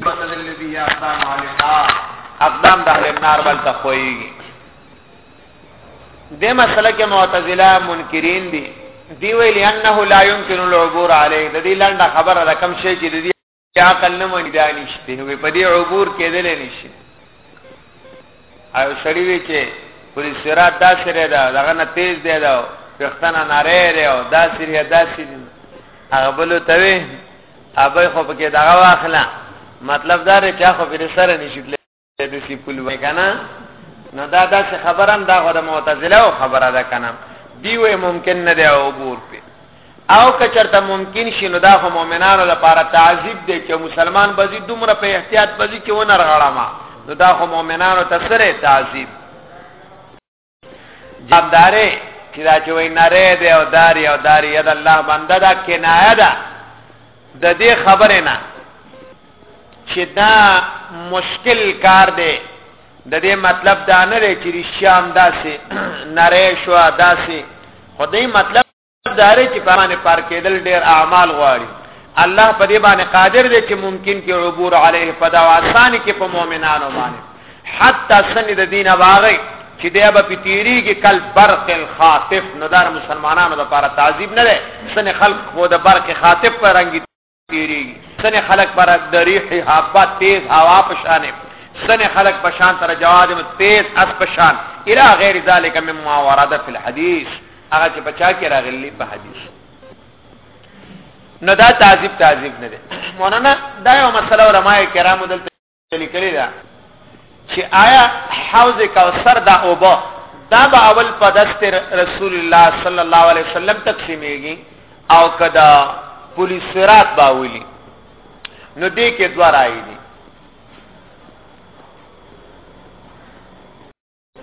بدل الذي يقدام على النار اقدام د اهل النار بل تخويږي د مسله کې معتزله منکرین دي دی ویل انه لا يمكن العبور عليه د دې لنډه خبره رقم شي چې د دې عقل نه مونږ دی نشته وي په دې عبور کېدل نشي او سړی وی چې پوری سرات دا سره دا دغه نه تیز دی دا پښتنه ناره دی او دا سری دا سری هغه بل ته وی ابه خو پکې دغه واخلا مطلب دا دی چې خو پر سره نشیدل د سی پول وای کنه نو دا دا خبرم دا غو د معتزله خبره ده کنه دی وی ممکن نه دی عبور په او که چرته ممکن شي نو دا خو مؤمنانو لپاره تعذیب دی چې مسلمان به ځي دومره په احتیاط به ځي چې ونرغړم نو دا خو مؤمنانو ته سره تعذیب جواب داره چې دا چې وای نره دی او داری او داری ید الله بنده دا کنایه ده د دې خبره نه چې دا مشکل کار دی د دې مطلب دا نه دی چې رشام داسې نری شو داسې خدای مطلب داري چې په باندې پار کېدل ډېر اعمال غواړي الله په دې باندې قادر دی چې ممکن کې عبور علیه په دا آسان کې په مؤمنانو باندې حتی سن د دینه واغی چې دی به پیتیری کې کل برق الخاطف ندار مسلمانانو لپاره تعذیب نه ده سن خلق خو د برق خاطف پر رنګي تیریږي سن خلق پر دریح حبا تیز هوا پشانه سن خلق پشان تر جواد تیز اس پشان الى غیر ذلك مما ورد في الحديث هغه چې بچا کې راغلی په حدیث نو دا تعذیب تعذیب نه دی مولانا دا یو مسله علماء کرامو دلته لیکلی دا چې آیا حوض کوثر دا اوبه دا به اول په دست رسول الله صلی الله علیه وسلم تقسیمېږي او کدا پولیس سرات باولي نو دې کې دوه راي دي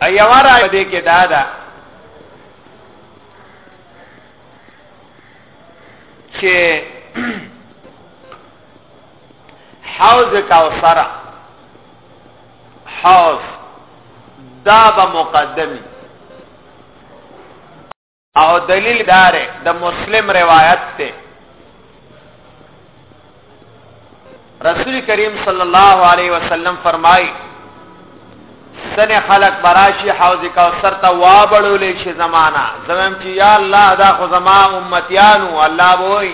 ایوا را دې کې دا دا چې حوض کوثر حوض دا به مقدمي او دلیل دار د دا مسلم روایت ته رسول کریم صلی الله علیه وسلم فرمای سن خلق براشی حوض کوثر ته وابړولې شي زمانہ زمم چې یا الله دا خو زما امتیانو الله وای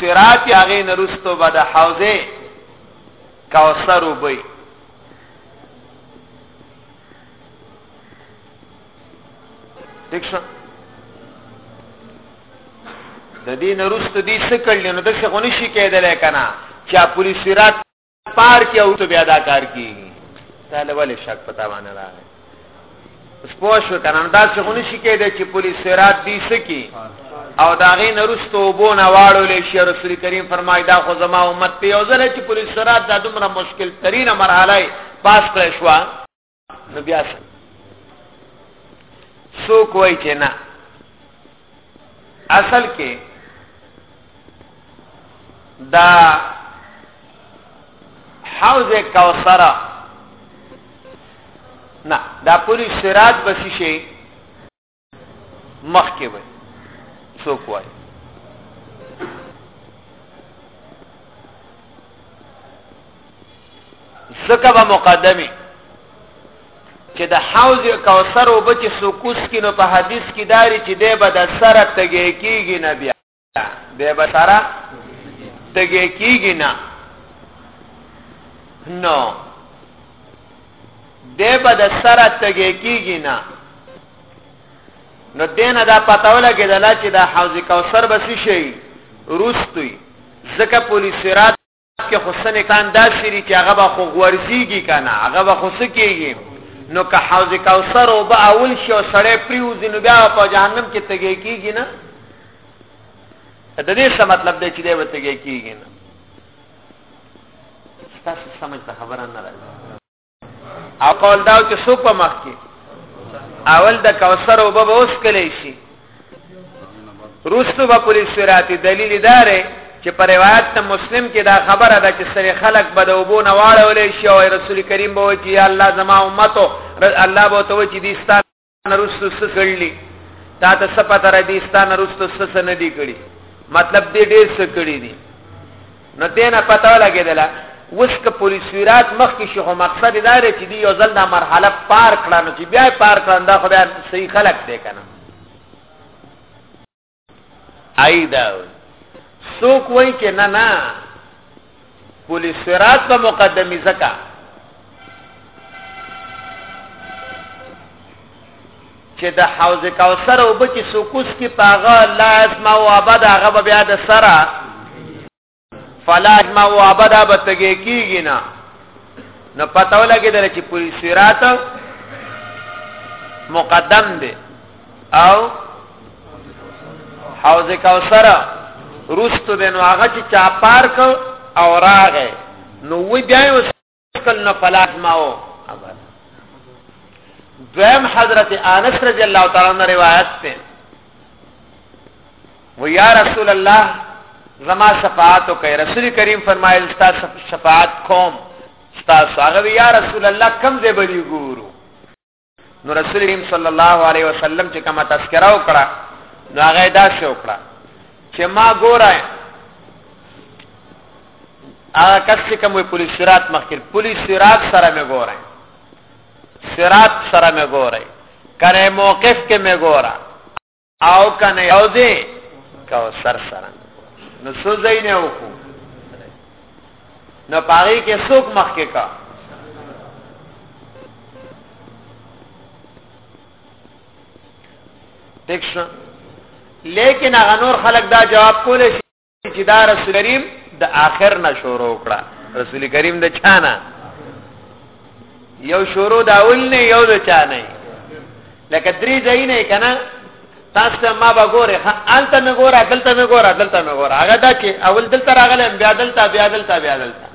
سرات یاغې نرستو به د حوزه کوثر وبي دښه د دې نرستو دې څه کړل نو د څه غونې شي کېدل کنه چې پولیس سرات پار کې او ته بیا دا کار کیږي تعالی ولې شک پتا باندې راغی سپوه شو کنه دا څه غونې شي کېده چې پولیس سرات دی سکی او دا غي نرستو بو نه واړو لې شي رسول کریم فرمای دا خو زما امت په یو ځل چې پولیس سرات دا دومره مشکل ترینه مرحله پاس کړې شو نو بیا سو کوی چې نه اصل کې دا حوض کوثر نه دا پوری سرات بسی شي مخ کې وي څوک وای زکه به مقدمه چې د حوض کوثر وبچ سکوس کې نو په حدیث کې داري چې دی به د سره تګي کېږي نه بیا به به سره تګه کیږي نه نو دی به د سره تګې کېږي نه نو دی نه دا پته ولګېدله چې دا حوض کوثر به څه شي وروستوي ځکه پولیس سرات کې خو سنې کان داسې دي چې هغه به خو غورځېږي که نه هغه به خو څه کېږي نو که حوض کوثر اوبه اول شي او سړی پرېوځي نو بیا په جهنم کې تږی کېږي نه د دې څه مطلب دی چې دی به تږی کېږي نه ستاسو سمجھ ته خبره نه راځي او قول داو چې سو په مخ کې اول د کوثر او به اوس کلی شي روستو به پولیس سراتی دلیل داره چې پر روایت ته مسلم کې دا خبره ده چې سره خلق به د وبو نه واړولې شي او رسول کریم به وایي چې الله زما امتو الله به ته وایي چې دي نرستو څه کړلی تا ته څه پته را دي ستا نرستو څه څه نه دي کړي مطلب دې ډېر څه کړي دي نو دې نه پته ولګېدله اوس که پولیس ویرات مخکې شي خو مقصد دا دی چې دی یو ځل دا مرحله پار کړه نو چې بیا یې پار کړه دا خو بیا صحیح خلک دی که نه ای دا څوک وای چې نه نه پولی صراط په مقدمي زکا چې د حوض کوثر او بچ سکوس کې پاغه لا اسمع او ابد هغه بیا د سره فلا ما او ابدا بتګی کیږي نه نو پته ولګی دل چې پوری صراط مقدم دی او حوض کوثر روستو دین واغه چې چا پارک او راغې نو وی بیا کل نو پلازماو دویم حضرت انس رضی اللہ تعالی عنہ روایت ته و یا رسول الله زما شفاعت کوي رسول کریم فرمایل ستا شفاعت کوم ستا هغه یا رسول الله کم دې بری ګورو نو رسول الله صلی الله علیه وسلم چې کومه تذکرہ وکړه نو هغه دا شو کړه چې ما ګوره هغه کس چې کومه پولیس سرات مخکې پولیس سرات سره مې ګوره سرات سره مې ګوره کرے موقف کې مې ګوره او کنه یو دې کو سر سره نو سو زین یو کو نو پاری کې څوک مخ کې کا دیکھ شو لیکن هغه نور خلک دا جواب کول شي چې دا رسول کریم د آخر نه شروع کړه رسول کریم د چانه یو شروع دا اول نه یو د چانه لکه درې ځای نه کنه تاسو ما به ګوره انت مې ګوره دلته مې ګوره دلته مې ګوره هغه دا چې اول دلته راغلم بیا دلته بیا دلته بیا دلته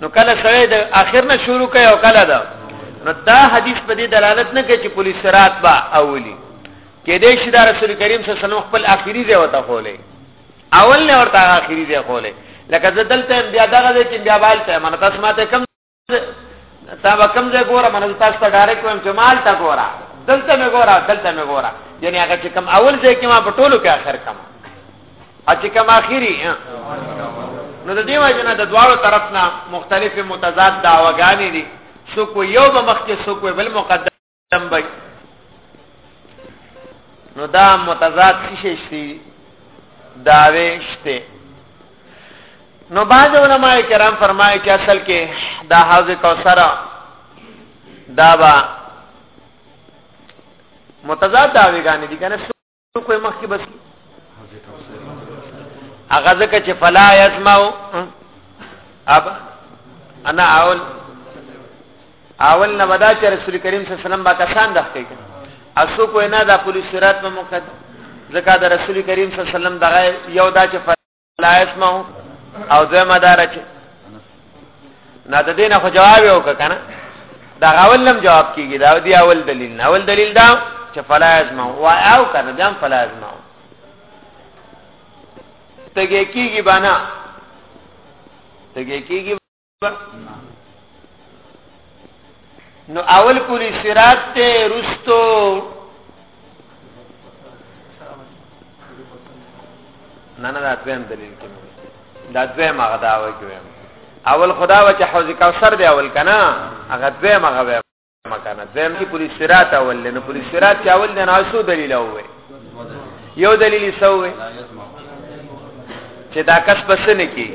نو کله سره د اخر نه شروع کوي او کله دا نو دا حدیث په دې دلالت نه کوي چې پولیس سرات با اولی کې دې شي دا رسول کریم صلی الله علیه وسلم خپل اخیری ځای وته خولې اول نه ورته اخیری ځای خولې لکه زدلته بیا دغه دې چې بیا بالته منه تاسو ماته کم تا به کوم ځای ګوره منه تاسو ته ډایرک وایم چې مال تا ګوره دلته مې ګوره دلته مې ګوره یعنی هغه چې کوم اول ځای کې ما په ټولو کې اخر کما ا چې کوم اخیری نو د دې وجه نه د دواړو طرف نه مختلفه متضاد دعواګانې دي څوک یو به مخکې څوک بل مقدم تنبای نو دا متضاد شي شي داوي شته نو باج علماء کرام فرمایي چې اصل کې دا حوض کوثر دا با متضاد داوی غانې دي کنه خو مخکې بس هغه ځکه چې فلا یسمعو اب انا اول اول نه ودا چې رسول کریم صلی الله علیه وسلم با کسان دخته کړ اسو کو نه دا پولیس رات په مقدمه ځکه دا رسول کریم صلی الله علیه وسلم دغه یو دا چې لا اسمعو او زه مدار چې نه د دینه خو جواب یو کنه دا اول لم جواب کیږي دا دی اول دلیل نه اول دلیل دا چې فلا اسمعو وا او کنه دا فلا اسمعو تګه کیږي بانا تګه کیږي نو اول پولی صراط ته رستو نه نه دا دویم دلیل کې دا دویم هغه دا وایي اول خدا و چې حوض کوثر دی اول کنه هغه دویم هغه مکانه دویم چې پولیس صراط اول نه پولیس صراط چې اول نه ناسو دلیل وې یو دلیل سوې چې دا کس بس نه کی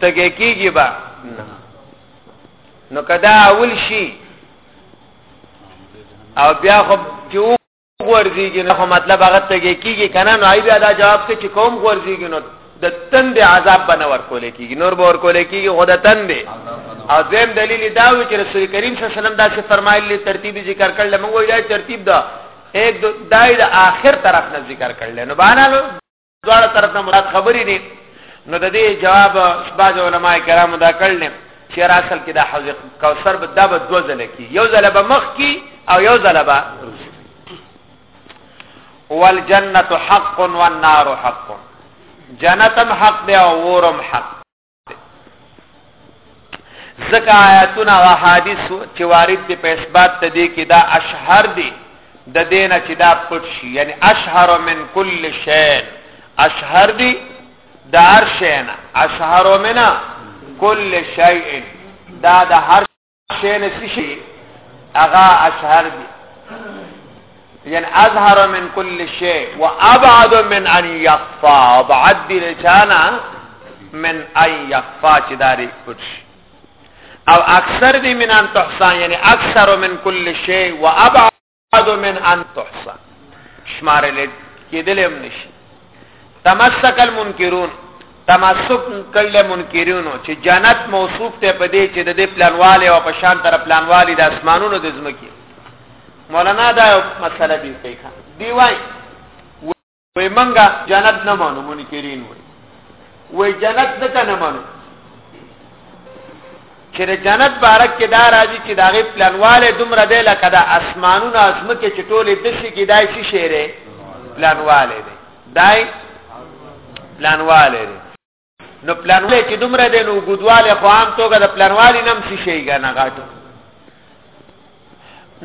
تګه کیږي با نو کدا اول شي او بیا خو چې ورځيږي نو مطلب هغه ته کېږي کنه نو ای بیا دا جواب کې چې کوم ورځيږي نو د تند عذاب بنه ورکول کېږي نور به ورکول کېږي خو د تند او زم دلیل دا و چې رسول کریم صلی الله علیه وسلم دا څه فرمایلی ترتیبی ذکر کړل موږ یې ترتیب دا ایک دای د آخر طرف نه ذکر کړل نو باندې دواړه طرف نه مراد خبرې دي نو د دې جواب بعض علما کرام دا کړل چې اصل کې دا حوض کوثر به دا به دوه ځله کې یو ځله به مخ کې او یو ځله به والجنه حق والنار حق جنتم حق دی او ورم حق ځکه آیاتونه او احادیث چې وارد دي په اثبات ته دي کې دا اشهر دي د دینه چې دا پټ شي یعنی اشهر من کل شین اشهر دي د هر شین اشهر من کل شیء دا د هر شی نه شي هغه اشهر دي یعنی اظهر من كل شيء وابعد من ان يخفى ابعد لچانا من ان يخفى چې داري پټ او اکثر دی من ان تحصا یعنی اکثر من كل شيء وابعد ادو من ان تحصا شمار لید کېدل هم نشي تمسک المنکرون تمسک کړل منکرونو چې جنت موصوف ته پدې چې د دې پلانواله او په شان تر پلانواله د اسمانونو د زمکي مولانا دا مسله دی کوي دی وای وای منګه جنت نه مانو منکرین وای وای جنت ځکه نه مانو چې د جنت بارک کې دا راځي چې داغه پلانواله دومره دی لکه د اسمانونو ازمکه چې ټوله د شي کې دای شي شهره پلانواله دی دای پلانواله دی نو پلانواله چې دومره دی نو اوږدوالی خو عام توګه د پلانوالي نه هم څه شي که نه غټ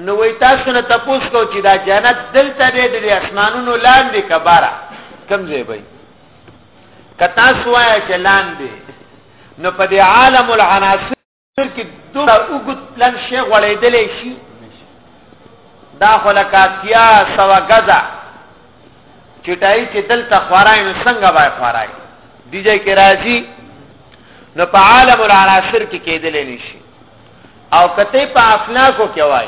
نو وایي تاسو نه تپوس کو چې دا جنت دلته دی د اسمانونو لاندې که باره کوم ځای به که تاسو وایه چې لاندې نو په دې عالم العناصر کې دوه وګت پلان شي غړېدلې شي دا خلکاتیا سو غزا چټای چې دلته خورای نو څنګه وای خورای دیږي کې راځي نو په عالم العناصر کې کېدلې نشي او کته په افلاکو کې وای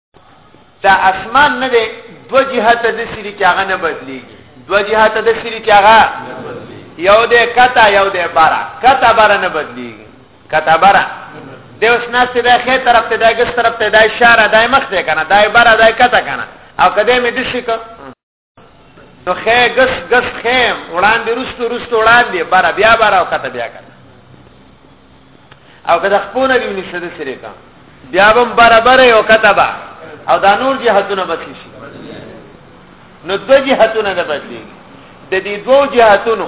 دا اسمان نه دی دو جهت د سری چې هغه نه بدلیږي دو جهت د سری چې هغه یو دې کتا یو دې بارا کتا بارا نه بدلیږي کتا بارا د اوس ناس ته د خې طرف ته د ګس طرف ته د اشاره د مخ ته کنه د بارا د کتا کنه او کده مې دشي کو نو خې ګس ګس خې وړاندې رستو رستو وړاندې بار بیا بار او کته بیا کته او کله خپونه دی ونیسه د سری کا بیا بم برابر یو کته با او دا نور جهتونه بچی شي نو دو جهتونه د بدلی د دې دوه جهتونو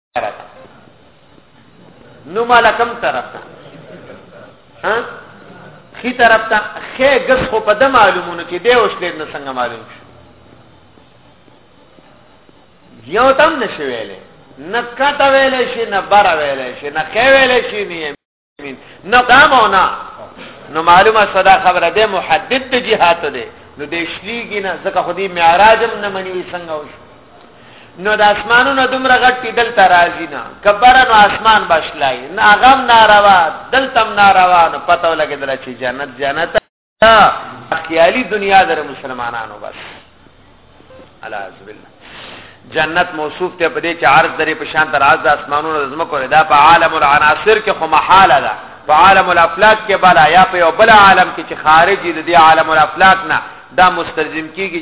نو مال کم طرف ته ها خي طرف ته خې غس خو په د معلومونو کې دی اوس لید نه څنګه معلوم شي یو تم نشویلې نه کټه ویلې شي نه بار ویلې شي نه خې ویلې شي نه نه دا معنا نو معلومه صدا خبره ده محدد د جهات ده نو د شلیګی نه ځکه خو دې معراج هم نه منی څنګه وشو نو د اسمانونو دومره غټ کی دلته راځي نه کبره نو اسمان بشلای نه غم ناروا دلته ناروا نو پته ولګیدل چې جنت جنت دا خیالي دنیا در مسلمانانو بس الاذ بالله جنت موصوف ته په دې چې عرض درې په شان تر عرض د اسمانونو د زمکو دا په عالم العناصر کې خو محاله ده په عالم الافلاک کې بلا یا په یو بل عالم کې چې خارجي د دې عالم الافلاک نه دا مستلزم کیږي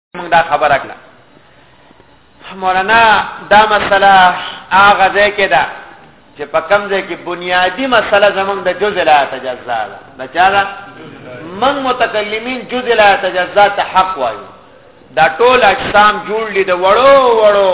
موږ دا خبره کړه مولانا دا مسله هغه ځای کې ده چې په کم ځای کې بنیادی مسله زمونږ د جزء لا تجزا ده دا چا ده من متکلمین جزء لا تجزا ته حق وایو دا ټول اجسام جوړ دي د وړو وړو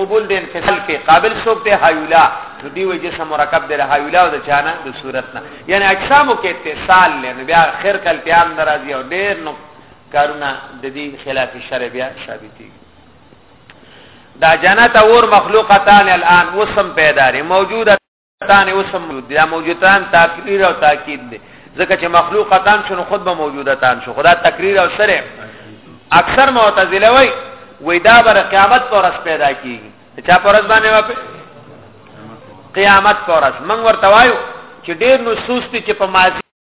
قبول دین فصل کې قابل څوک دی هایولا نو دی وی جسم مرکب دی هایولا او د چانه د صورت نه یعنی اجسامو کې اتصال لنه بیا خیر کل پیام ناراضي او ډیر نو کارونه د دې خلاف شرع بیا ثابتي دا جنت اور مخلوقتان الان وسم پیدا لري موجوده تان اوس موجود یا موجودان تقریر او تاکید دي ځکه چې مخلوقاتان شنو خود به موجودتان شو خدا تقریر او سره اکثر معتزله وای وې دا بر قیامت پر اس پیدا کیږي چا پر اس باندې واپس قیامت پر اس من ورته وایو چې ډېر نصوص دي چې په ماضي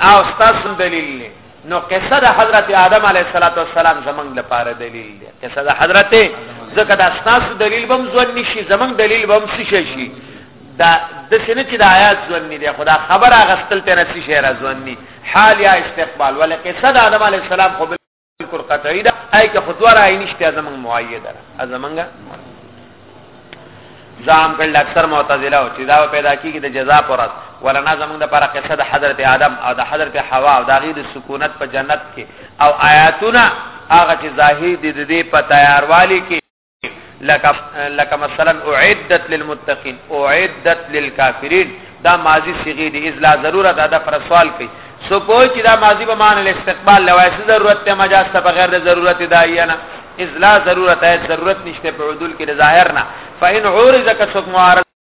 او ستاسو دلیل دی نو قصه د حضرت آدم علیه السلام زمنګ لپاره دلیل دی قصه د حضرت ځکه دا ستاسو دلیل بم ځون نشي زمنګ دلیل بم څه شي دا د سینه چې د آیات ځون نه دی خدا خبره غستل ته نسی شهره ځون نه حال یا استقبال ولکه صد آدم علیه السلام خو بالکل قطعی ده آی که خود ورا عین شته زمون معید ده ازمنګ زام کړل اکثر معتزله او چې دا پیدا کیږي د جزاء پر اس ولنا زمون د پر قصه د حضرت آدم او د حضرت حوا او د غیر سکونت په جنت کې او آیاتونه هغه چې ظاهر دي د دې په تیاروالي کې لکه لکه مثلا اعدت للمتقين اعدت للكافرين دا ماضی صيغه دي اذ لا ضرورت ادا پر سوال کوي سو پوه چې دا ماضی به معنی الاستقبال لوایس ضرورت ته مجاز ته بغیر د ضرورت دایې نه اذ لا ضرورت ہے ضرورت نشته په عدول کې ظاهر نه فإن عورض کسب معارض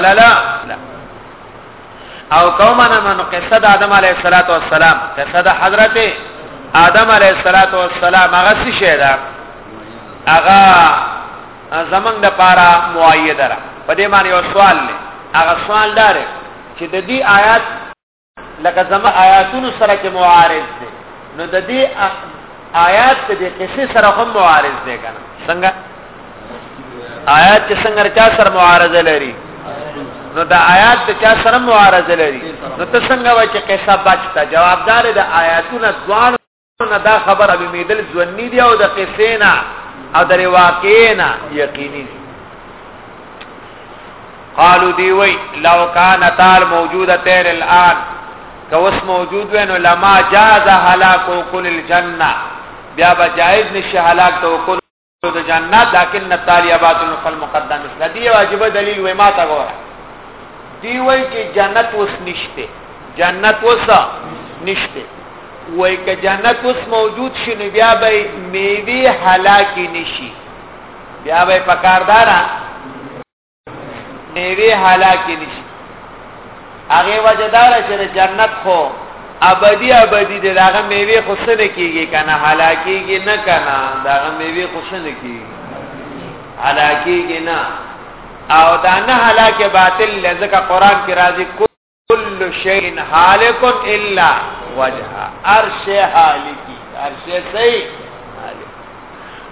لا لا او قومنا من قصد آدم علیه الصلاۃ والسلام قصد حضرت آدم علیه الصلاۃ والسلام هغه څه شه ده هغه زمنګ د پاره مؤیده را په دې معنی یو سوال نه هغه سوال دار چې د دې آیات لکه زما آیاتونو سره کې معارض دی نو د دې آیات د دې قصې سره هم معارض دی کنه څنګه آیات چې څنګه چا سره معارضه لري نو د آیات د چا سره معارضه لري نو ته څنګه وای چې قصه بچتا جوابدار د آیاتونو دوه نه دا خبر ابي ميدل ځونی دی او د قصینا او د واقعینا یقیني دی قالو دی وی لو کان تال موجوده تیر الان که اوس موجود وین لما جاز هلاکو کل الجنه بیا به جائز نشه هلاک تو کل تو د جنت لكن الطالبات فالمقدم لدی واجب دلیل وای ما تا ګوره دی وای چې جنت اوس نشته جنت اوس نشته وای که جنت اوس موجود شي نو بیا به میوه هلاکی نشي بیا به پکاردارا میوه هلاک نشي هغه وجدار چې جنت خو ابدی ابدی دی داغه میوه خو سره کیږي کنه هلاکیږي نه کنه داغه میوه خو سره کیږي هلاکیږي نه او دا نه هلاکه باطل لزکه قران کې راځي کل شیء هالک الا وجها ارش هالکی ارش سی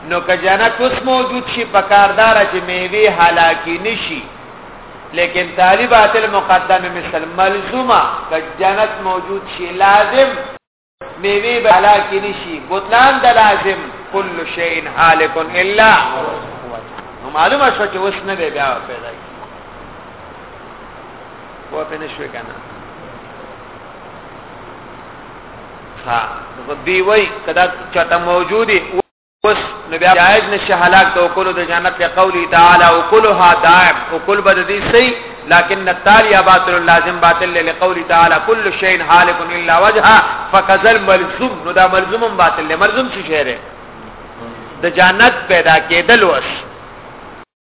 نو که جنت اوس موجود شي په کاردار چې میوه هلاکی نشي لیکن طالبات المقدمه مثل ملزومه که جنت موجود شي لازم میوی به علا کی نشی بطلان د لازم کل شیء هالک الا نو معلومه شو چې اوس نه به بیا پیدا کی وو په نشو کنه ها دی وای کدا چاته موجودی اوس نو بیا جائز نشه هلاک د وکول د جنت له قولی تعالی وکلها دائم وکول بد دي سي لكن التالي باطل لازم باطل لقول تعالى كل شيء هالك الا وجهه فكذل ملزوم نو دا ملزوم باطل ملزوم څه شی دی د جنت پیدا کېدل وس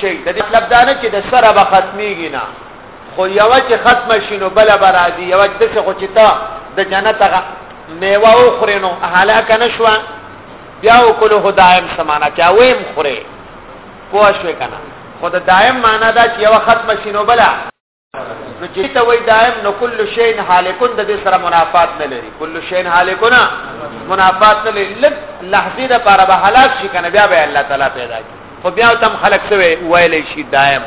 همیشه د دې مطلب دا نه چې د سره به ختميږي نه خو یو چې ختم شینو بل برازي یو د څه خو چې تا د جنت هغه میوه او خورینو هلاک نشو بیا وکړو هدایم سمانا چا ویم خوره پوښوي کنه خو د دایم معنا دا چې یو ختم شینو بل نو چې ته وای دائم نو کل شین حالکون د دې سره منافات نه لري کل شین حالکونا منافات نه لري لږ لحظه د پاره به هلاک شي کنه بیا به الله تعالی پیدا کی خو بیا تم خلق سوی وایل شي دائم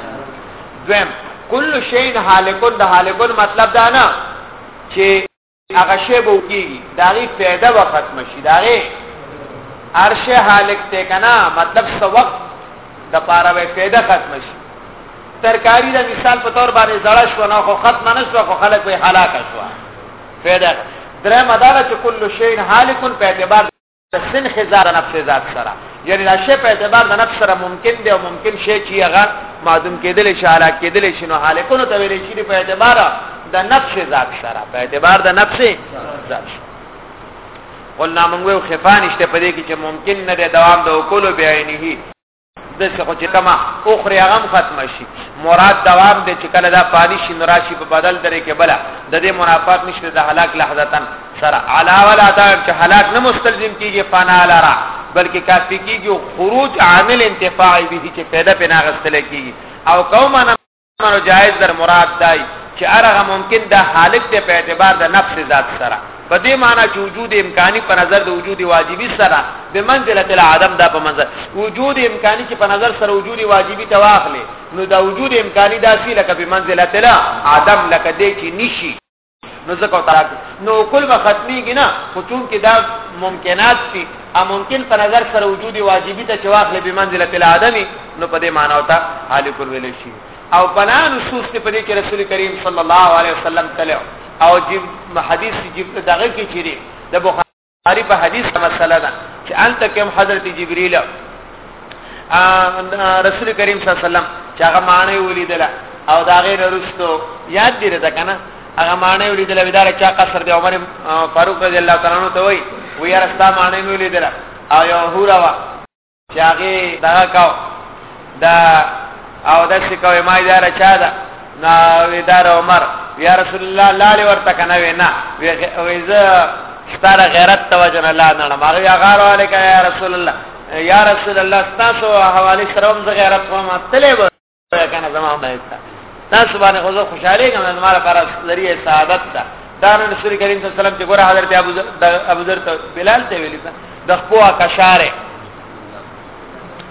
دویم کل شین حالکون د حالکون مطلب دا نه چې هغه شی به وکیږي د هغې فایده به ختمه شي د هغې هر شی هالک دی که نه مطلب څه وخت دپاره به یې فایده ختمه شي ترکاري د مثال په طور باندې زړه شوه نو خو ختمه نه شوه خو خلک به یې هلاکه شوه فایده درېیمه دا ده چې کل شی هالکن په اعتبار سن خزار نفس ذات سره یعنی دا شی په اعتبار د نفس سره ممکن دی او ممکن شی چې هغه معدوم کېدل شي حالات کېدل شي نو حالکونو ته ویل شي په اعتبار د نفس ذات سره په اعتبار د نفس ذات سره قلنا موږ خفانشته په دې کې چې ممکن نه دی دوام د وکولو بیانې د څه خو چې کما اخري هغه ختم شي مراد دوام دې چې کله دا پانی شي نراشي په بدل درې کې بلا د دې منافات نشته د هلاک لحظتن سره علاوه لا دا چې هلاک نه مستلزم کیږي فنا لرا بلکې کافي کیږي خروج عامل انتفاعي به چې پیدا پناه غستل کیږي او قومنا نو جائز در مراد دای چې ارغه ممکن د حالت ته په اعتبار د نفس ذات سره په دې معنی چې وجود امکاني په نظر د وجود واجبي سره به منزله العدم دا په منظر وجود امکاني چې په نظر سره وجود واجبي تواخلې نو دا وجود امکاني داسي لکه په منزله العدم لکه دې چې نشي نو ځکه او تعالی نو کل به ختميږي نه خو چون کې دا ممکنات شي ا ممکن په نظر سره وجود واجبي ته چې واخلې به منزله تل ادمي نو په دې معنی او ته حالي کول ویل شي او بنا نصوص ته په دې کې رسول کریم صلی الله علیه وسلم تلو او جب حدیث جب دغه کې چیرې د بخاری اری په حدیث مسله ده چې انت کوم حضرت جبرئیل رسول کریم صلی الله علیه وسلم چې هغه معنی ولیدله او دا غیر رستو یاد دی رته کنه هغه معنی ولیدله ودار چا قصر دی عمر فاروق رضی الله تعالی عنہ ته وای وی رستا معنی ولیدله او یو هورا وا چې هغه دغه کاو دا او د څه کوي ما یې را چا ده نا ویدار عمر یا رسول الله لاله ورته کنه وینا ویزه ستاره غیرت توجه نه لا نه ما یا غار علیک یا رسول الله یا رسول الله تاسو حواله سره هم غیرت کوم تلې کنه زما هم ایستا تاسو باندې خو خوشاله کوم زما لپاره ذریعہ سعادت ده دا نن رسول کریم صلی الله علیه وسلم چې ګوره حضرت ابو ذر ابو ذر ته بلال ته ویل د خپل کشاره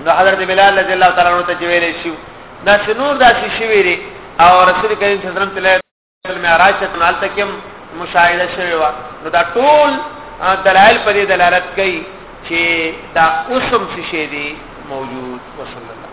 نو حضرت بلال رضی الله تعالی عنہ ته ویل شو دا نور داسې شوی او رسول کریم صلی الله علیه وسلم المعراج ته نال تکم مشاهده شوی و نو دا ټول دلایل په دې دلالت کوي چې دا اوسم څه شی دی موجود وصلی الله